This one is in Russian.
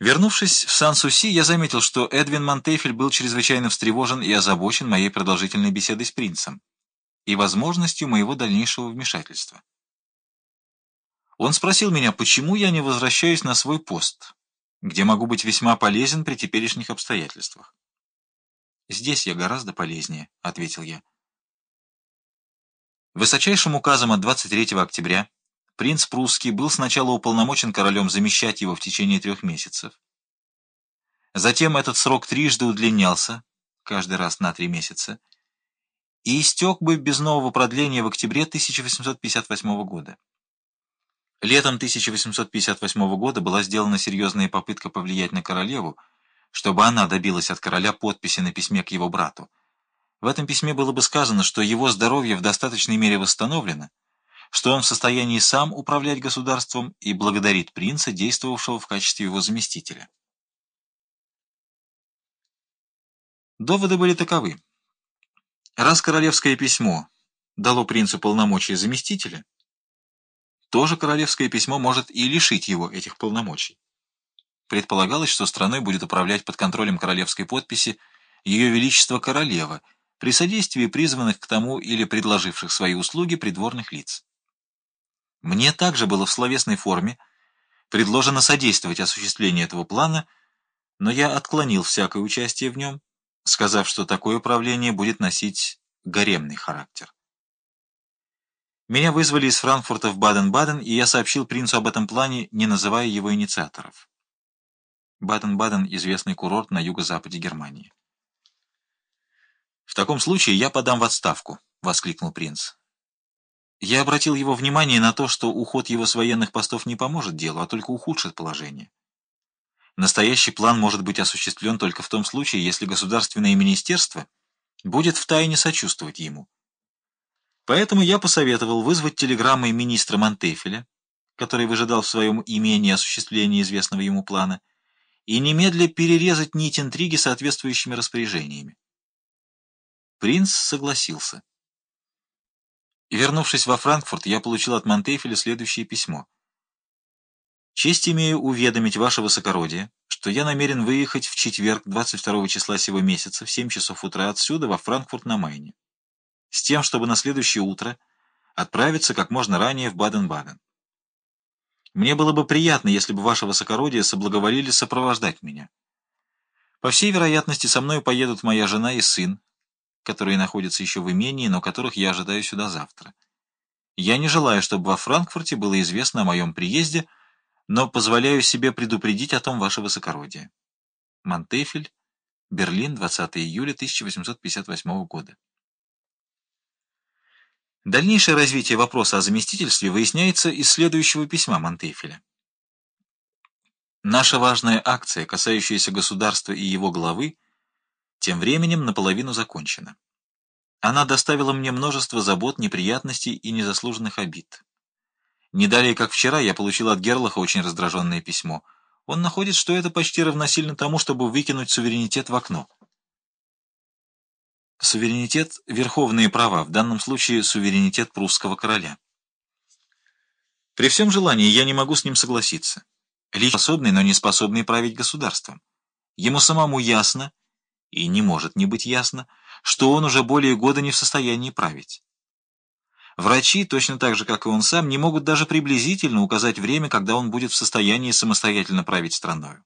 Вернувшись в Сан-Суси, я заметил, что Эдвин Монтефель был чрезвычайно встревожен и озабочен моей продолжительной беседой с принцем и возможностью моего дальнейшего вмешательства. Он спросил меня, почему я не возвращаюсь на свой пост, где могу быть весьма полезен при теперешних обстоятельствах. «Здесь я гораздо полезнее», — ответил я. Высочайшим указом от 23 октября Принц прусский был сначала уполномочен королем замещать его в течение трех месяцев. Затем этот срок трижды удлинялся, каждый раз на три месяца, и истек бы без нового продления в октябре 1858 года. Летом 1858 года была сделана серьезная попытка повлиять на королеву, чтобы она добилась от короля подписи на письме к его брату. В этом письме было бы сказано, что его здоровье в достаточной мере восстановлено, что он в состоянии сам управлять государством и благодарит принца, действовавшего в качестве его заместителя. Доводы были таковы. Раз королевское письмо дало принцу полномочия заместителя, то же королевское письмо может и лишить его этих полномочий. Предполагалось, что страной будет управлять под контролем королевской подписи Ее Величество Королева при содействии призванных к тому или предложивших свои услуги придворных лиц. Мне также было в словесной форме предложено содействовать осуществлению этого плана, но я отклонил всякое участие в нем, сказав, что такое управление будет носить гаремный характер. Меня вызвали из Франкфурта в Баден-Баден, и я сообщил принцу об этом плане, не называя его инициаторов. Баден-Баден — известный курорт на юго-западе Германии. «В таком случае я подам в отставку», — воскликнул принц. Я обратил его внимание на то, что уход его с военных постов не поможет делу, а только ухудшит положение. Настоящий план может быть осуществлен только в том случае, если государственное министерство будет втайне сочувствовать ему. Поэтому я посоветовал вызвать телеграммой министра Монтефеля, который выжидал в своем имении осуществления известного ему плана, и немедля перерезать нить интриги соответствующими распоряжениями. Принц согласился. Вернувшись во Франкфурт, я получил от Монтефеля следующее письмо. «Честь имею уведомить ваше высокородие, что я намерен выехать в четверг 22 числа сего месяца в 7 часов утра отсюда во Франкфурт на Майне, с тем, чтобы на следующее утро отправиться как можно ранее в Баден-Баден. Мне было бы приятно, если бы ваше высокородие соблаговолили сопровождать меня. По всей вероятности, со мной поедут моя жена и сын, которые находятся еще в имении, но которых я ожидаю сюда завтра. Я не желаю, чтобы во Франкфурте было известно о моем приезде, но позволяю себе предупредить о том ваше высокородие. Монтефель, Берлин, 20 июля 1858 года. Дальнейшее развитие вопроса о заместительстве выясняется из следующего письма Монтефеля. Наша важная акция, касающаяся государства и его главы, тем временем наполовину закончена. Она доставила мне множество забот, неприятностей и незаслуженных обид. Не далее, как вчера, я получил от Герлаха очень раздраженное письмо. Он находит, что это почти равносильно тому, чтобы выкинуть суверенитет в окно. Суверенитет — верховные права, в данном случае суверенитет прусского короля. При всем желании я не могу с ним согласиться. Лич способный, но не способный править государством. Ему самому ясно, и не может не быть ясно, что он уже более года не в состоянии править. Врачи, точно так же, как и он сам, не могут даже приблизительно указать время, когда он будет в состоянии самостоятельно править страной.